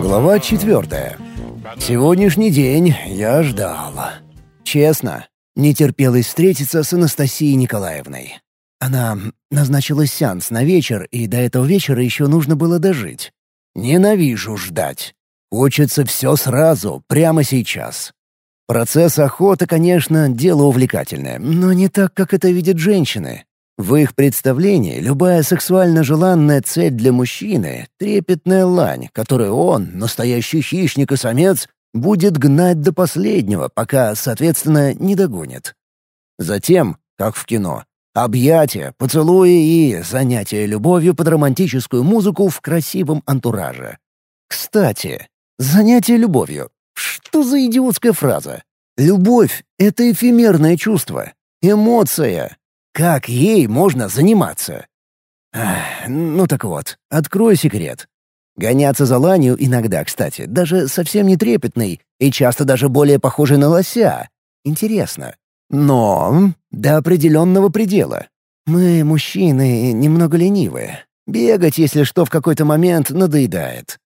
Глава четвертая. Сегодняшний день я ждал. Честно, не терпелось встретиться с Анастасией Николаевной. Она назначила сеанс на вечер, и до этого вечера еще нужно было дожить. Ненавижу ждать. Хочется все сразу, прямо сейчас. Процесс охоты, конечно, дело увлекательное, но не так, как это видят женщины. В их представлении любая сексуально желанная цель для мужчины — трепетная лань, которую он, настоящий хищник и самец, будет гнать до последнего, пока, соответственно, не догонит. Затем, как в кино, объятия, поцелуи и занятия любовью под романтическую музыку в красивом антураже. Кстати, занятие любовью. Что за идиотская фраза? Любовь — это эфемерное чувство, эмоция. Как ей можно заниматься? Ах, ну так вот, открою секрет. Гоняться за ланью иногда, кстати, даже совсем не трепетный и часто даже более похожий на лося. Интересно. Но до определенного предела. Мы, мужчины, немного ленивые. Бегать, если что, в какой-то момент надоедает.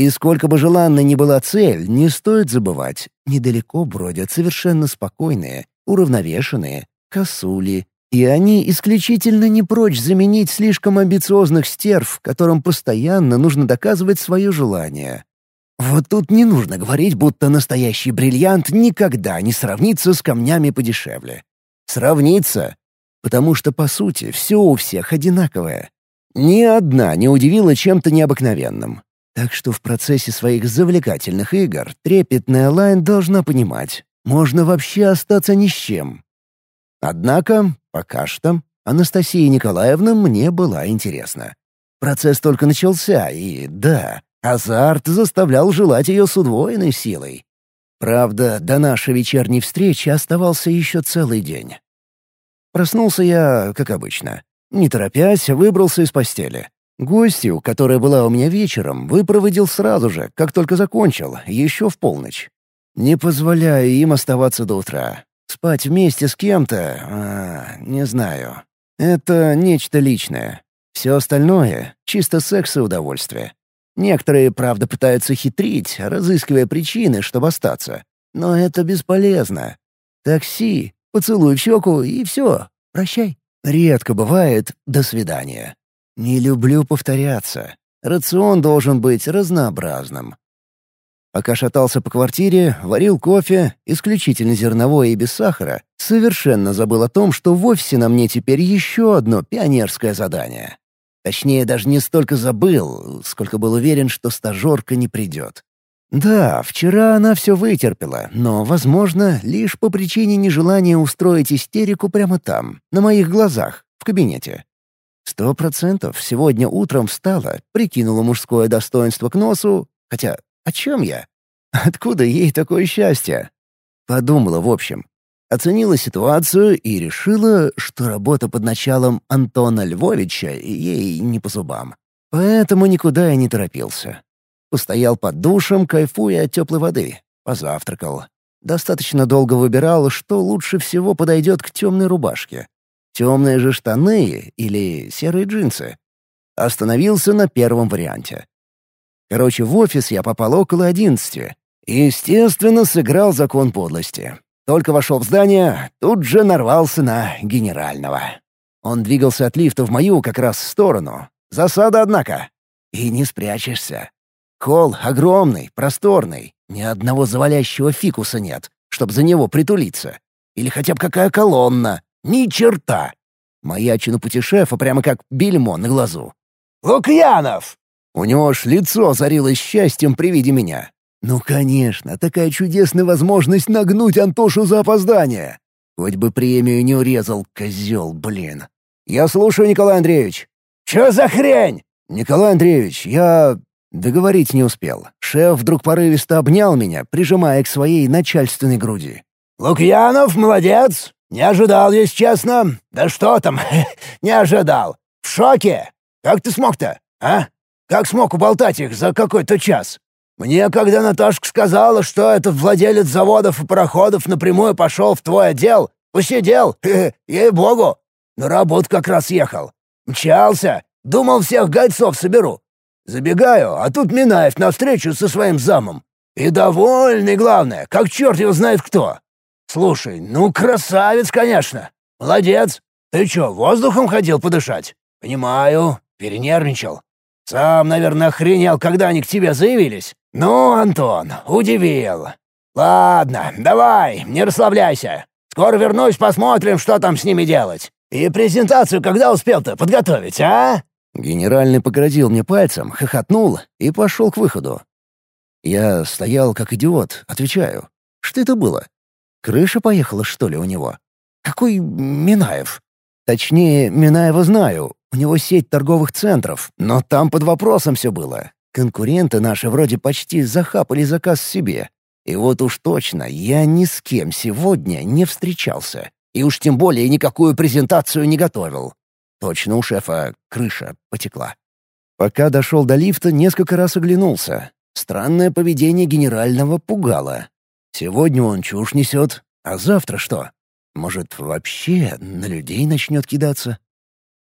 И сколько бы желанной ни была цель, не стоит забывать, недалеко бродят совершенно спокойные, уравновешенные, косули, и они исключительно не прочь заменить слишком амбициозных стерв, которым постоянно нужно доказывать свое желание. Вот тут не нужно говорить, будто настоящий бриллиант никогда не сравнится с камнями подешевле. Сравнится, потому что, по сути, все у всех одинаковое. Ни одна не удивила чем-то необыкновенным. Так что в процессе своих завлекательных игр трепетная Лайн должна понимать, можно вообще остаться ни с чем. Однако, пока что, Анастасия Николаевна мне была интересна. Процесс только начался, и да, азарт заставлял желать ее с удвоенной силой. Правда, до нашей вечерней встречи оставался еще целый день. Проснулся я, как обычно. Не торопясь, выбрался из постели. Гостью, которая была у меня вечером, выпроводил сразу же, как только закончил, еще в полночь. Не позволяю им оставаться до утра. Спать вместе с кем-то... А, не знаю. Это нечто личное. Все остальное — чисто секс и удовольствие. Некоторые, правда, пытаются хитрить, разыскивая причины, чтобы остаться. Но это бесполезно. Такси, поцелуй в щеку и все. Прощай. Редко бывает «до свидания». Не люблю повторяться. Рацион должен быть разнообразным. Пока шатался по квартире, варил кофе, исключительно зерновой и без сахара, совершенно забыл о том, что в офисе на мне теперь еще одно пионерское задание. Точнее, даже не столько забыл, сколько был уверен, что стажерка не придет. Да, вчера она все вытерпела, но, возможно, лишь по причине нежелания устроить истерику прямо там, на моих глазах, в кабинете. Сто процентов сегодня утром встала, прикинула мужское достоинство к носу, хотя о чем я? Откуда ей такое счастье? Подумала в общем. Оценила ситуацию и решила, что работа под началом Антона Львовича ей не по зубам. Поэтому никуда я не торопился. Постоял под душем, кайфуя от теплой воды. Позавтракал. Достаточно долго выбирал, что лучше всего подойдет к темной рубашке. Темные же штаны или серые джинсы. Остановился на первом варианте. Короче, в офис я попал около одиннадцати. Естественно, сыграл закон подлости. Только вошел в здание, тут же нарвался на генерального. Он двигался от лифта в мою как раз сторону. Засада, однако. И не спрячешься. Холл огромный, просторный. Ни одного завалящего фикуса нет, чтобы за него притулиться. Или хотя бы какая колонна. Ни черта. Маячу на пути шефа прямо как бельмо на глазу. «Лукьянов!» У него аж лицо озарилось счастьем при виде меня. Ну, конечно, такая чудесная возможность нагнуть Антошу за опоздание. Хоть бы премию не урезал, козел, блин. Я слушаю, Николай Андреевич. Чё за хрень? Николай Андреевич, я... Договорить не успел. Шеф вдруг порывисто обнял меня, прижимая к своей начальственной груди. «Лукьянов, молодец! Не ожидал, если честно. Да что там, не ожидал. В шоке. Как ты смог-то, а?» Как смог уболтать их за какой-то час? Мне когда Наташка сказала, что этот владелец заводов и пароходов напрямую пошел в твой отдел, посидел, ей-богу, на работу как раз ехал. Мчался, думал всех гайцов соберу. Забегаю, а тут Минаев навстречу со своим замом. И довольный, главное, как черт его знает кто. Слушай, ну красавец, конечно. Молодец. Ты чё, воздухом ходил подышать? Понимаю, перенервничал. Сам, наверное, охренел, когда они к тебе заявились. Ну, Антон, удивил. Ладно, давай, не расслабляйся. Скоро вернусь, посмотрим, что там с ними делать. И презентацию когда успел-то подготовить, а?» Генеральный погрозил мне пальцем, хохотнул и пошел к выходу. Я стоял как идиот, отвечаю. Что это было? Крыша поехала, что ли, у него? Какой Минаев? Точнее, Минаева знаю. У него сеть торговых центров, но там под вопросом все было. Конкуренты наши вроде почти захапали заказ себе. И вот уж точно я ни с кем сегодня не встречался. И уж тем более никакую презентацию не готовил. Точно у шефа крыша потекла. Пока дошел до лифта, несколько раз оглянулся. Странное поведение генерального пугало. Сегодня он чушь несет, а завтра что? Может, вообще на людей начнет кидаться?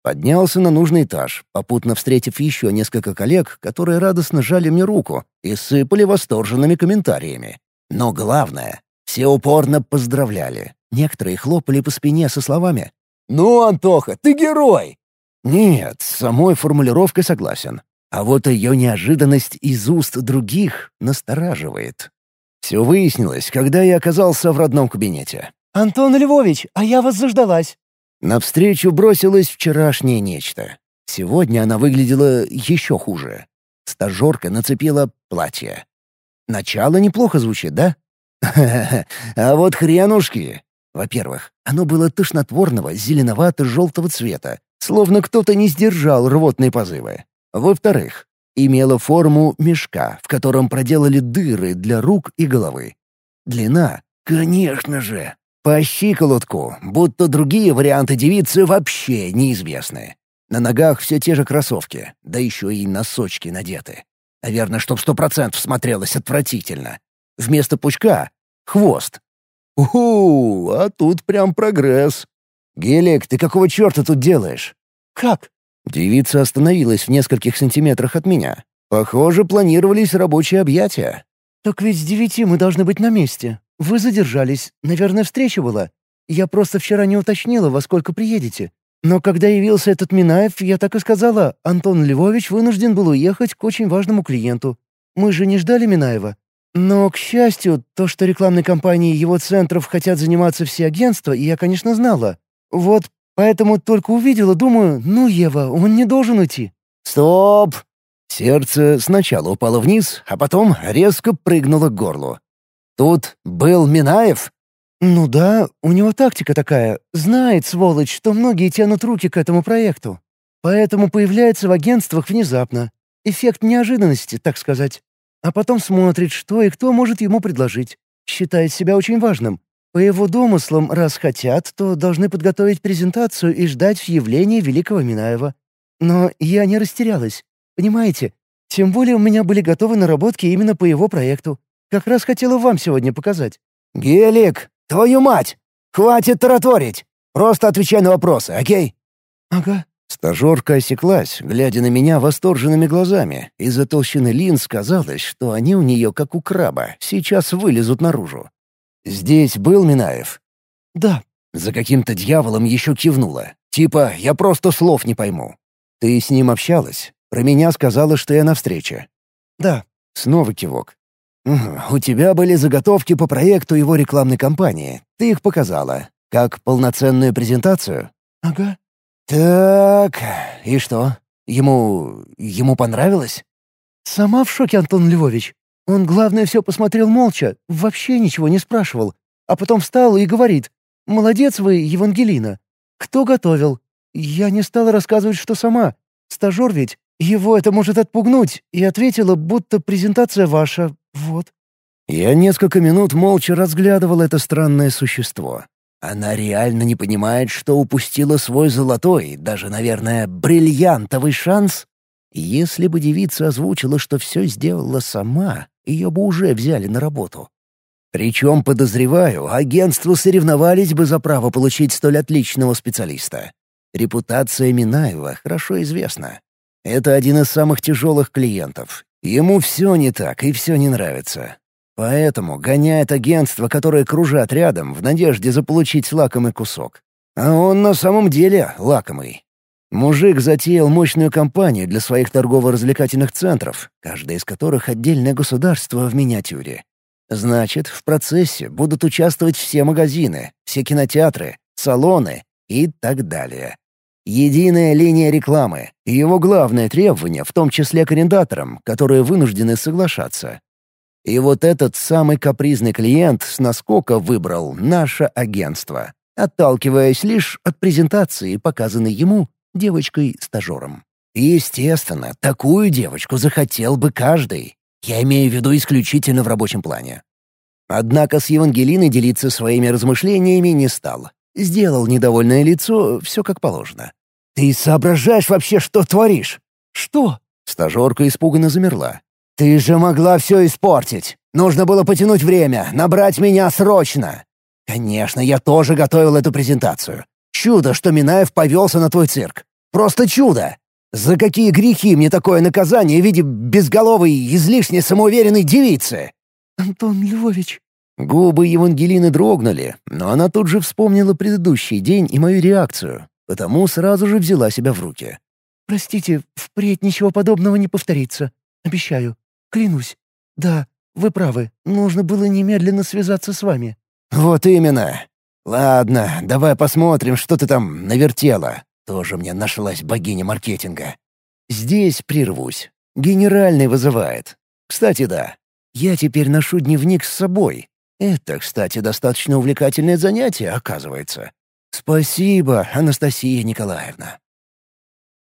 Поднялся на нужный этаж, попутно встретив еще несколько коллег, которые радостно жали мне руку и сыпали восторженными комментариями. Но главное, все упорно поздравляли. Некоторые хлопали по спине со словами «Ну, Антоха, ты герой!» Нет, с самой формулировкой согласен. А вот ее неожиданность из уст других настораживает. Все выяснилось, когда я оказался в родном кабинете. «Антон Львович, а я вас заждалась!» Навстречу бросилось вчерашнее нечто. Сегодня она выглядела еще хуже. Стажерка нацепила платье. Начало неплохо звучит, да? А вот хренушки! Во-первых, оно было тошнотворного зеленовато-желтого цвета, словно кто-то не сдержал рвотные позывы. Во-вторых, имело форму мешка, в котором проделали дыры для рук и головы. Длина, конечно же, по щиколотку, будто другие варианты девицы вообще неизвестны. На ногах все те же кроссовки, да еще и носочки надеты. Наверное, чтоб сто процентов смотрелось отвратительно. Вместо пучка — хвост, Уху, а тут прям прогресс. Гелик, ты какого черта тут делаешь? Как? Девица остановилась в нескольких сантиметрах от меня. Похоже, планировались рабочие объятия. «Так ведь с девяти мы должны быть на месте. Вы задержались. Наверное, встреча была. Я просто вчера не уточнила, во сколько приедете. Но когда явился этот Минаев, я так и сказала, Антон Львович вынужден был уехать к очень важному клиенту. Мы же не ждали Минаева. Но, к счастью, то, что рекламной кампанией его центров хотят заниматься все агентства, я, конечно, знала. Вот поэтому только увидела, думаю, ну, Ева, он не должен уйти. «Стоп!» Сердце сначала упало вниз, а потом резко прыгнуло к горлу. «Тут был Минаев?» «Ну да, у него тактика такая. Знает, сволочь, что многие тянут руки к этому проекту. Поэтому появляется в агентствах внезапно. Эффект неожиданности, так сказать а потом смотрит, что и кто может ему предложить. Считает себя очень важным. По его домыслам, раз хотят, то должны подготовить презентацию и ждать явления великого Минаева. Но я не растерялась. Понимаете? Тем более у меня были готовы наработки именно по его проекту. Как раз хотела вам сегодня показать. «Гелик, твою мать! Хватит тараторить! Просто отвечай на вопросы, окей?» «Ага», Стажерка осеклась, глядя на меня восторженными глазами. Из-за толщины линз казалось, что они у нее, как у краба, сейчас вылезут наружу. «Здесь был Минаев?» «Да». За каким-то дьяволом еще кивнула. Типа, я просто слов не пойму. «Ты с ним общалась? Про меня сказала, что я на встрече». «Да». Снова кивок. «У тебя были заготовки по проекту его рекламной кампании. Ты их показала. Как полноценную презентацию?» «Ага». «Так, и что? Ему... ему понравилось?» «Сама в шоке, Антон Львович. Он, главное, все посмотрел молча, вообще ничего не спрашивал. А потом встал и говорит, «Молодец вы, Евангелина. Кто готовил?» Я не стала рассказывать, что сама. Стажер ведь. Его это может отпугнуть. И ответила, будто презентация ваша. Вот. Я несколько минут молча разглядывал это странное существо. Она реально не понимает, что упустила свой золотой, даже, наверное, бриллиантовый шанс? Если бы девица озвучила, что все сделала сама, ее бы уже взяли на работу. Причем, подозреваю, агентству соревновались бы за право получить столь отличного специалиста. Репутация Минаева хорошо известна. Это один из самых тяжелых клиентов. Ему все не так и все не нравится. Поэтому гоняет агентство, которое кружат рядом, в надежде заполучить лакомый кусок. А он на самом деле лакомый. Мужик затеял мощную кампанию для своих торгово-развлекательных центров, каждый из которых отдельное государство в миниатюре. Значит, в процессе будут участвовать все магазины, все кинотеатры, салоны и так далее. Единая линия рекламы и его главное требование, в том числе к арендаторам, которые вынуждены соглашаться. И вот этот самый капризный клиент с наскока выбрал наше агентство, отталкиваясь лишь от презентации, показанной ему девочкой-стажером. Естественно, такую девочку захотел бы каждый. Я имею в виду исключительно в рабочем плане. Однако с Евангелиной делиться своими размышлениями не стал. Сделал недовольное лицо, все как положено. «Ты соображаешь вообще, что творишь?» «Что?» Стажерка испуганно замерла. «Ты же могла все испортить. Нужно было потянуть время, набрать меня срочно. Конечно, я тоже готовил эту презентацию. Чудо, что Минаев повелся на твой цирк. Просто чудо. За какие грехи мне такое наказание в виде безголовой, излишне самоуверенной девицы?» «Антон Львович...» Губы Евангелины дрогнули, но она тут же вспомнила предыдущий день и мою реакцию, потому сразу же взяла себя в руки. «Простите, впредь ничего подобного не повторится. Обещаю. Клянусь. Да, вы правы. Нужно было немедленно связаться с вами». «Вот именно. Ладно, давай посмотрим, что ты там навертела. Тоже мне нашлась богиня маркетинга. Здесь прервусь. Генеральный вызывает. Кстати, да. Я теперь ношу дневник с собой. Это, кстати, достаточно увлекательное занятие, оказывается. Спасибо, Анастасия Николаевна.